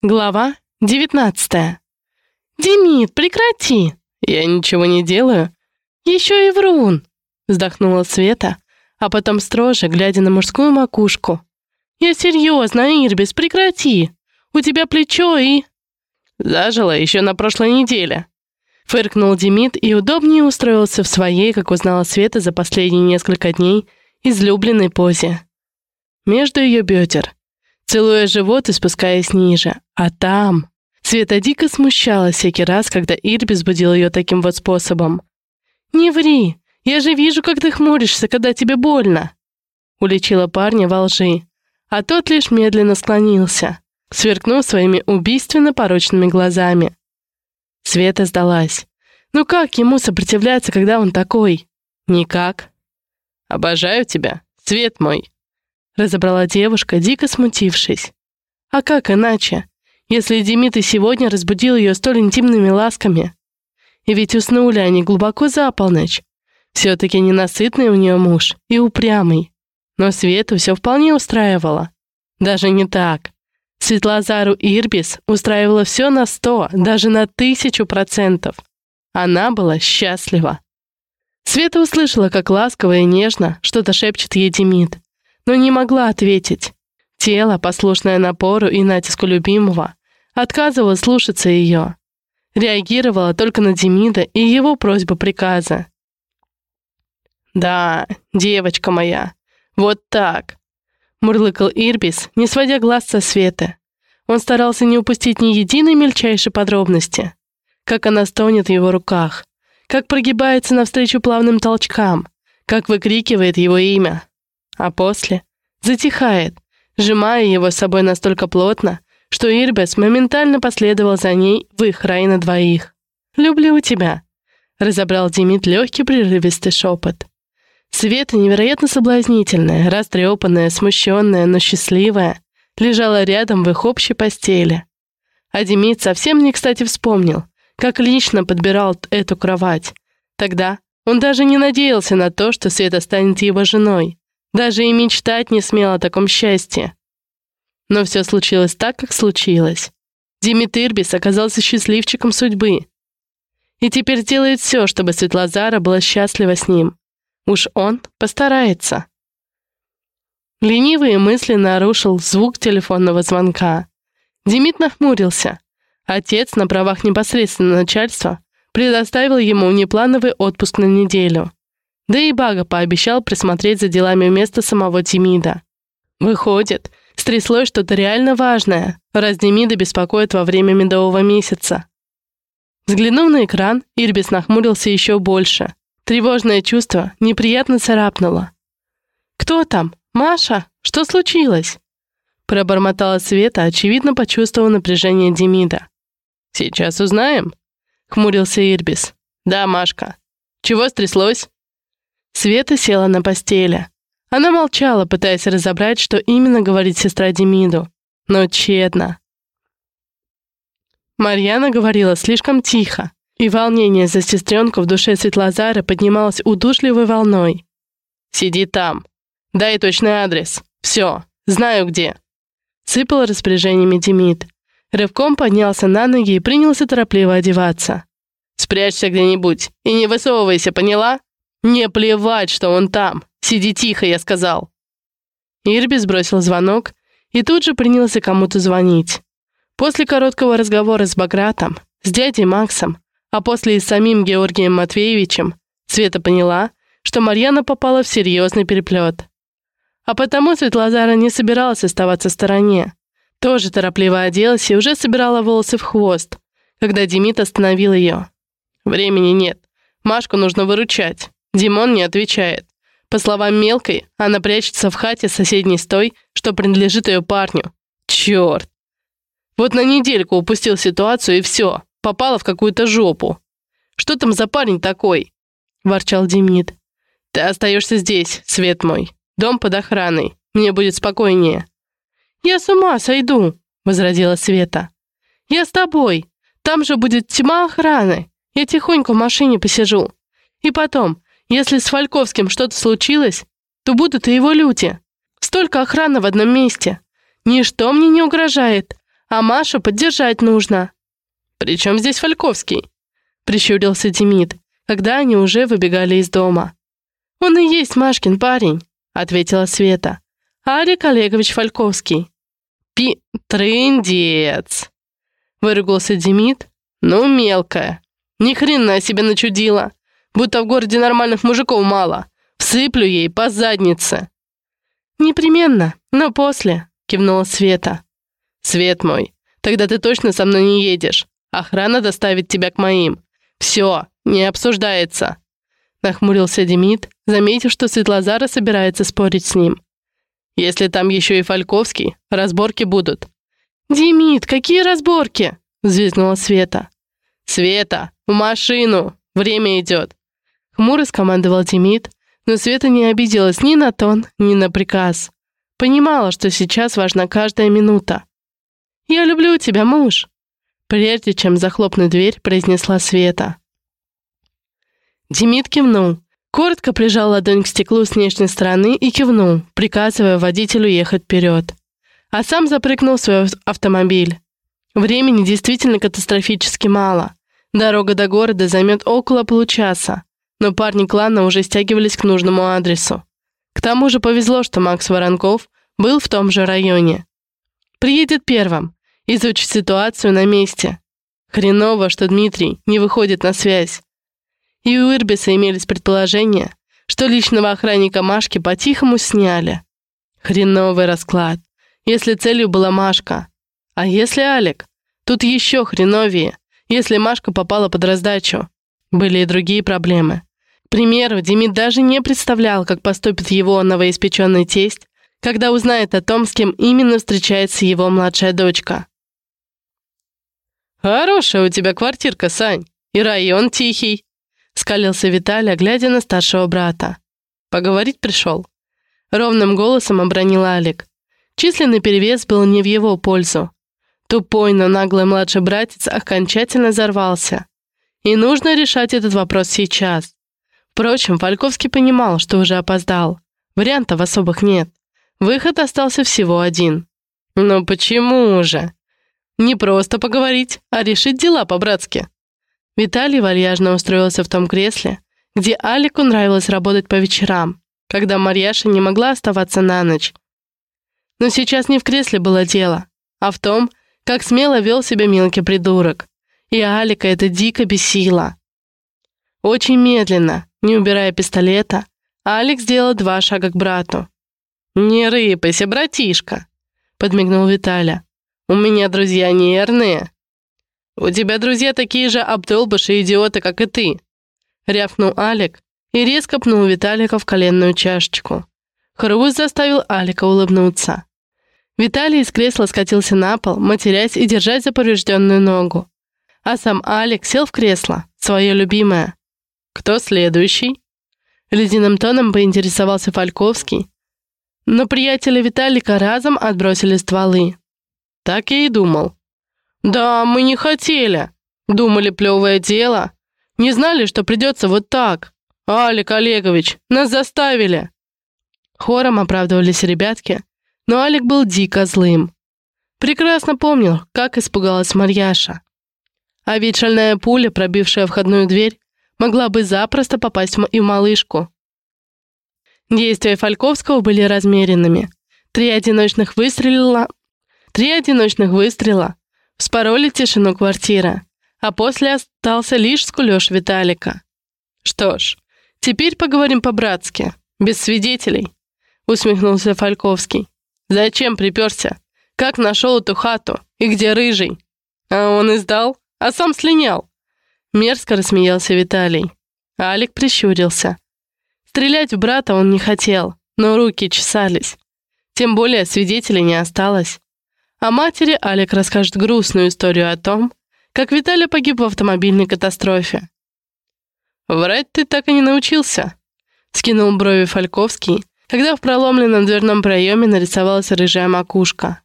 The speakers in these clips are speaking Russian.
Глава 19 «Демид, прекрати!» «Я ничего не делаю». «Еще и врун!» Вздохнула Света, а потом строже, глядя на мужскую макушку. «Я серьезно, Ирбис, прекрати! У тебя плечо и...» «Зажило еще на прошлой неделе», Фыркнул Демид и удобнее устроился в своей, как узнала Света за последние несколько дней, излюбленной позе. Между ее бедер, целуя живот и спускаясь ниже. А там... Света дико смущалась всякий раз, когда Ирбис будил ее таким вот способом. «Не ври! Я же вижу, как ты хмуришься, когда тебе больно!» Уличила парня во лжи, а тот лишь медленно склонился, сверкнув своими убийственно порочными глазами. Света сдалась. «Ну как ему сопротивляться, когда он такой?» «Никак». «Обожаю тебя, свет мой», разобрала девушка, дико смутившись. А как иначе, если Демид и сегодня разбудил ее столь интимными ласками? И ведь уснули они глубоко за полночь. Все-таки ненасытный у нее муж и упрямый. Но Свету все вполне устраивало. Даже не так. Светлозару Ирбис устраивало все на сто, даже на тысячу процентов. Она была счастлива. Света услышала, как ласково и нежно что-то шепчет ей Демид но не могла ответить. Тело, послушное напору и натиску любимого, отказывало слушаться ее. Реагировала только на Демида и его просьбу приказа. «Да, девочка моя, вот так», — мурлыкал Ирбис, не сводя глаз со света. Он старался не упустить ни единой мельчайшей подробности. Как она стонет в его руках, как прогибается навстречу плавным толчкам, как выкрикивает его имя, а после затихает, сжимая его с собой настолько плотно, что Ирбес моментально последовал за ней в их рай на двоих. «Люблю тебя», — разобрал Демид легкий прерывистый шепот. Света, невероятно соблазнительная, растрепанная, смущенная, но счастливая, лежала рядом в их общей постели. А Демид совсем не кстати вспомнил, как лично подбирал эту кровать. Тогда он даже не надеялся на то, что Света станет его женой. Даже и мечтать не смел о таком счастье. Но все случилось так, как случилось. Димит Ирбис оказался счастливчиком судьбы. И теперь делает все, чтобы Светлозара была счастлива с ним. Уж он постарается. Ленивые мысли нарушил звук телефонного звонка. Демид нахмурился. Отец на правах непосредственного начальства предоставил ему неплановый отпуск на неделю. Да и Бага пообещал присмотреть за делами вместо самого Демида. Выходит, стряслось что-то реально важное, раз Демида беспокоит во время медового месяца. Взглянув на экран, Ирбис нахмурился еще больше. Тревожное чувство неприятно царапнуло. «Кто там? Маша? Что случилось?» Пробормотала Света, очевидно почувствовав напряжение Демида. «Сейчас узнаем», — хмурился Ирбис. «Да, Машка. Чего стряслось?» Света села на постели. Она молчала, пытаясь разобрать, что именно говорит сестра Демиду, но тщетно. Марьяна говорила слишком тихо, и волнение за сестренку в душе Светлозара поднималось удушливой волной. «Сиди там. Дай точный адрес. Все. Знаю где». Сыпал распоряжениями Демид. Рывком поднялся на ноги и принялся торопливо одеваться. «Спрячься где-нибудь и не высовывайся, поняла?» «Не плевать, что он там! Сиди тихо, я сказал!» Ирби сбросил звонок и тут же принялся кому-то звонить. После короткого разговора с Багратом, с дядей Максом, а после и с самим Георгием Матвеевичем, Света поняла, что Марьяна попала в серьезный переплет. А потому Светлозара не собиралась оставаться в стороне. Тоже торопливо оделась и уже собирала волосы в хвост, когда Демид остановил ее. «Времени нет. Машку нужно выручать. Димон не отвечает. По словам Мелкой, она прячется в хате соседней с той, что принадлежит ее парню. Черт! Вот на недельку упустил ситуацию и все, попала в какую-то жопу. Что там за парень такой? Ворчал Демид. Ты остаешься здесь, свет мой. Дом под охраной. Мне будет спокойнее. Я с ума сойду, возразила Света. Я с тобой. Там же будет тьма охраны. Я тихонько в машине посижу. И потом, если с Фальковским что-то случилось, то будут и его люди. Столько охраны в одном месте. Ничто мне не угрожает. А Машу поддержать нужно». «При здесь Фальковский?» — прищурился Демид, когда они уже выбегали из дома. «Он и есть Машкин парень», — ответила Света. «Арик Олегович Фальковский». «Пи... трындец!» — выругался Демид. «Ну, мелкая. Ни хрена себе начудила. Будто в городе нормальных мужиков мало. Всыплю ей по заднице». «Непременно, но после», — кивнула Света. «Свет мой, тогда ты точно со мной не едешь. Охрана доставит тебя к моим. Все, не обсуждается». Нахмурился Демид, заметив, что Светлозара собирается спорить с ним. «Если там еще и Фальковский, разборки будут». «Демид, какие разборки?» — взвизгнула Света. «Света, в машину! Время идет!» Хмуро скомандовал Демид, но Света не обиделась ни на тон, ни на приказ. Понимала, что сейчас важна каждая минута. «Я люблю тебя, муж!» Прежде чем захлопнуть дверь, произнесла Света. Демид кивнул. Коротко прижал ладонь к стеклу с внешней стороны и кивнул, приказывая водителю ехать вперед. А сам запрыгнул в свой автомобиль. Времени действительно катастрофически мало. Дорога до города займет около получаса, но парни клана уже стягивались к нужному адресу. К тому же повезло, что Макс Воронков был в том же районе. Приедет первым, изучит ситуацию на месте. Хреново, что Дмитрий не выходит на связь. И у Ирбиса имелись предположения, что личного охранника Машки по-тихому сняли. Хреновый расклад, если целью была Машка. А если Алик? Тут еще хреновее, если Машка попала под раздачу. Были и другие проблемы. К примеру, Демид даже не представлял, как поступит его новоиспеченный тесть, когда узнает о том, с кем именно встречается его младшая дочка. «Хорошая у тебя квартирка, Сань, и район тихий», — скалился Виталий, глядя на старшего брата. «Поговорить пришел?» Ровным голосом обронил Алик. Численный перевес был не в его пользу. Тупой, но наглый младший братец окончательно взорвался. И нужно решать этот вопрос сейчас. Впрочем, Фальковский понимал, что уже опоздал. Вариантов особых нет. Выход остался всего один. «Но почему же?» Не просто поговорить, а решить дела по-братски. Виталий вальяжно устроился в том кресле, где Алику нравилось работать по вечерам, когда Марьяша не могла оставаться на ночь. Но сейчас не в кресле было дело, а в том, как смело вел себя мелкий придурок. И Алика это дико бесило. Очень медленно, не убирая пистолета, Алекс сделал два шага к брату. «Не рыпайся, братишка!» — подмигнул Виталя. У меня друзья нервные. У тебя друзья такие же обдолбыши идиоты, как и ты. Рявкнул Алик и резко пнул Виталика в коленную чашечку. Хруст заставил Алика улыбнуться. Виталий из кресла скатился на пол, матерясь и держась за поврежденную ногу. А сам Алик сел в кресло, свое любимое. «Кто следующий?» Ледяным тоном поинтересовался Фальковский. Но приятели Виталика разом отбросили стволы. Так я и думал. Да, мы не хотели. Думали, плевое дело. Не знали, что придется вот так. Алик Олегович, нас заставили. Хором оправдывались ребятки, но Алик был дико злым. Прекрасно помнил, как испугалась Марьяша. А ведь шальная пуля, пробившая входную дверь, могла бы запросто попасть и в малышку. Действия Фальковского были размеренными. Три одиночных выстрела Три одиночных выстрела вспороли тишину квартиры, а после остался лишь скулёж Виталика. «Что ж, теперь поговорим по-братски, без свидетелей», — усмехнулся Фальковский. «Зачем приперся? Как нашел эту хату? И где рыжий?» «А он издал, а сам слинял». Мерзко рассмеялся Виталий. Алик прищурился. Стрелять в брата он не хотел, но руки чесались. Тем более свидетелей не осталось. А матери Алик расскажет грустную историю о том, как Виталий погиб в автомобильной катастрофе. «Врать ты так и не научился», — скинул брови Фальковский, когда в проломленном дверном проеме нарисовалась рыжая макушка.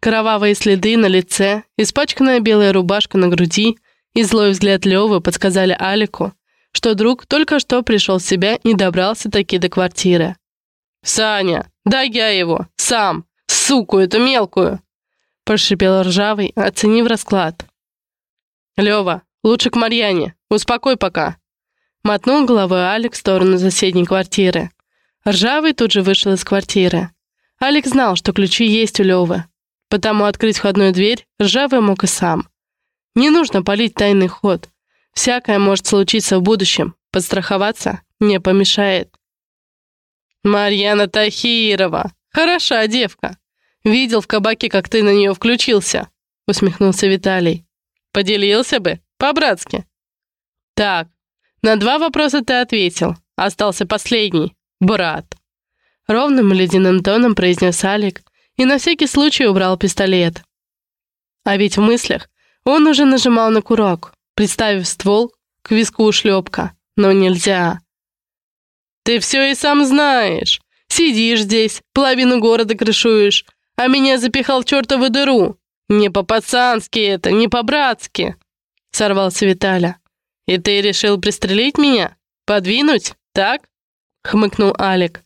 Кровавые следы на лице, испачканная белая рубашка на груди и злой взгляд Лёвы подсказали Алику, что друг только что пришел в себя и добрался таки до квартиры. «Саня, да я его, сам!» суку эту мелкую!» прошипел ржавый, оценив расклад. «Лёва, лучше к Марьяне, успокой пока!» Мотнул головой Алекс в сторону соседней квартиры. Ржавый тут же вышел из квартиры. Алекс знал, что ключи есть у Лёвы, потому открыть входную дверь Ржавый мог и сам. Не нужно палить тайный ход. Всякое может случиться в будущем. Подстраховаться не помешает. «Марьяна Тахирова! Хороша девка! Видел в кабаке, как ты на нее включился!» усмехнулся Виталий. «Поделился бы, по-братски!» «Так, на два вопроса ты ответил. Остался последний. Брат!» Ровным ледяным тоном произнес Алик и на всякий случай убрал пистолет. А ведь в мыслях он уже нажимал на курок, представив ствол к виску ушлепка. Но нельзя. «Ты все и сам знаешь. Сидишь здесь, половину города крышуешь, а меня запихал в чертову дыру. Не по-пацански это, не по-братски!» Сорвался Виталя. «И ты решил пристрелить меня? Подвинуть? Так?» Хмыкнул Алик.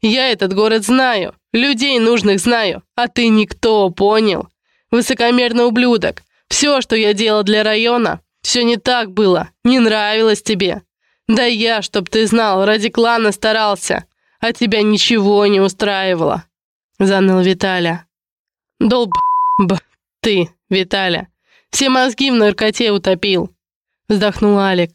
«Я этот город знаю, людей нужных знаю, а ты никто, понял? Высокомерный ублюдок. Все, что я делал для района, все не так было, не нравилось тебе. Да я, чтоб ты знал, ради клана старался, а тебя ничего не устраивало», — заныл Виталя. «Долб... б... ты, Виталя, все мозги в наркоте утопил», — вздохнул Алик.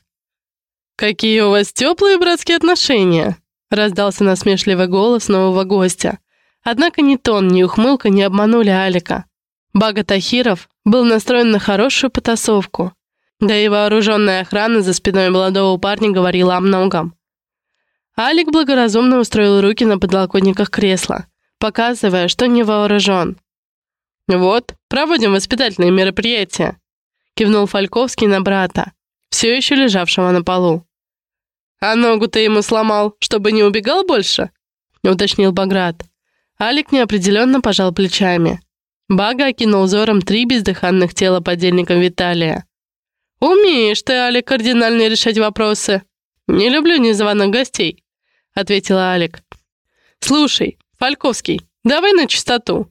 «Какие у вас теплые братские отношения?» — раздался насмешливый голос нового гостя. Однако ни тон, ни ухмылка не обманули Алика. Бага Тахиров был настроен на хорошую потасовку. Да и вооруженная охрана за спиной молодого парня говорила о многом. Алик благоразумно устроил руки на подлокотниках кресла, показывая, что не вооружен. «Вот, проводим воспитательные мероприятия», — кивнул Фальковский на брата, все еще лежавшего на полу. «А ногу ты ему сломал, чтобы не убегал больше?» — уточнил Баграт. Алик неопределенно пожал плечами. Бага окинул взором три бездыханных тела подельников Виталия. «Умеешь ты, Алик, кардинально решать вопросы. Не люблю незваных гостей», — ответила Алик. «Слушай, Фальковский, давай на чистоту».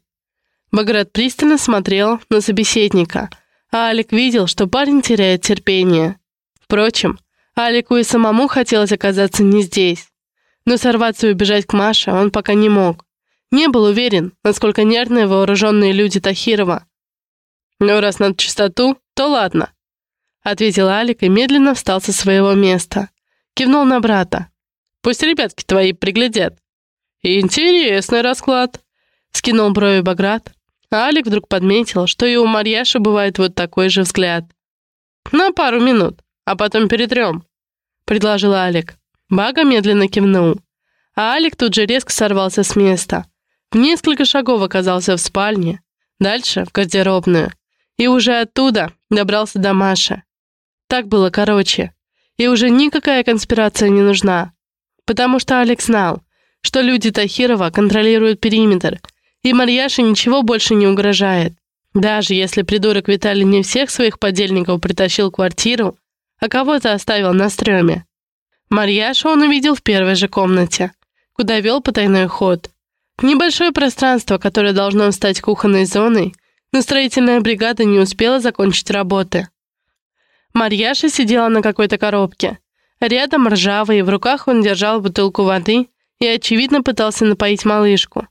Баграт пристально смотрел на собеседника, а Алик видел, что парень теряет терпение. Впрочем, Алику и самому хотелось оказаться не здесь. Но сорваться и убежать к Маше он пока не мог. Не был уверен, насколько нервные вооруженные люди Тахирова. «Ну, раз на чистоту, то ладно», — ответил Алик и медленно встал со своего места. Кивнул на брата. «Пусть ребятки твои приглядят». «Интересный расклад», — скинул брови Баграт. А Алик вдруг подметил, что и у Марьяши бывает вот такой же взгляд. «На пару минут, а потом перетрем», — предложил Алик. Бага медленно кивнул. А Алик тут же резко сорвался с места. Несколько шагов оказался в спальне, дальше в гардеробную, и уже оттуда добрался до Маши. Так было короче, и уже никакая конспирация не нужна, потому что Алекс знал, что люди Тахирова контролируют периметр, и Марьяше ничего больше не угрожает. Даже если придурок Виталий не всех своих подельников притащил в квартиру, а кого-то оставил на стреме. Марьяшу он увидел в первой же комнате, куда вел потайной ход. Небольшое пространство, которое должно стать кухонной зоной, но строительная бригада не успела закончить работы. Марьяша сидела на какой-то коробке. Рядом ржавый, в руках он держал бутылку воды и, очевидно, пытался напоить малышку.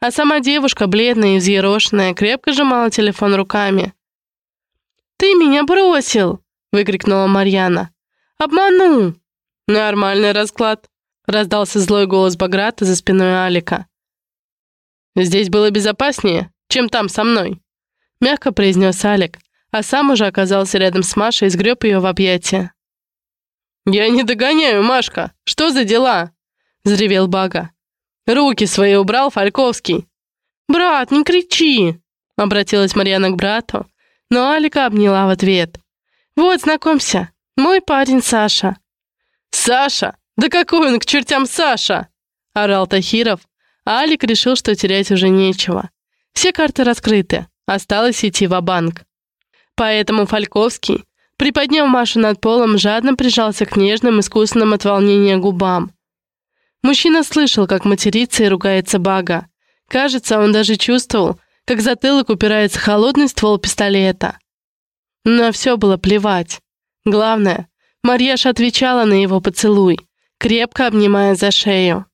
А сама девушка, бледная и взъерошенная, крепко сжимала телефон руками. «Ты меня бросил!» — выкрикнула Марьяна. «Обманул!» «Нормальный расклад!» — раздался злой голос Баграта за спиной Алика. «Здесь было безопаснее, чем там со мной», — мягко произнес Алик, а сам уже оказался рядом с Машей и сгреб ее в объятия. «Я не догоняю, Машка! Что за дела?» — взревел Бага. «Руки свои убрал Фальковский!» «Брат, не кричи!» — обратилась Марьяна к брату, но Алика обняла в ответ. «Вот, знакомься, мой парень Саша». «Саша? Да какой он к чертям Саша?» — орал Тахиров, а Алик решил, что терять уже нечего. Все карты раскрыты, осталось идти в банк Поэтому Фальковский, приподняв Машу над полом, жадно прижался к нежным, искусным от волнения губам. Мужчина слышал, как матерится и ругается Бага. Кажется, он даже чувствовал, как затылок упирается холодный ствол пистолета. На все было плевать. Главное, Марьяша отвечала на его поцелуй, крепко обнимая за шею.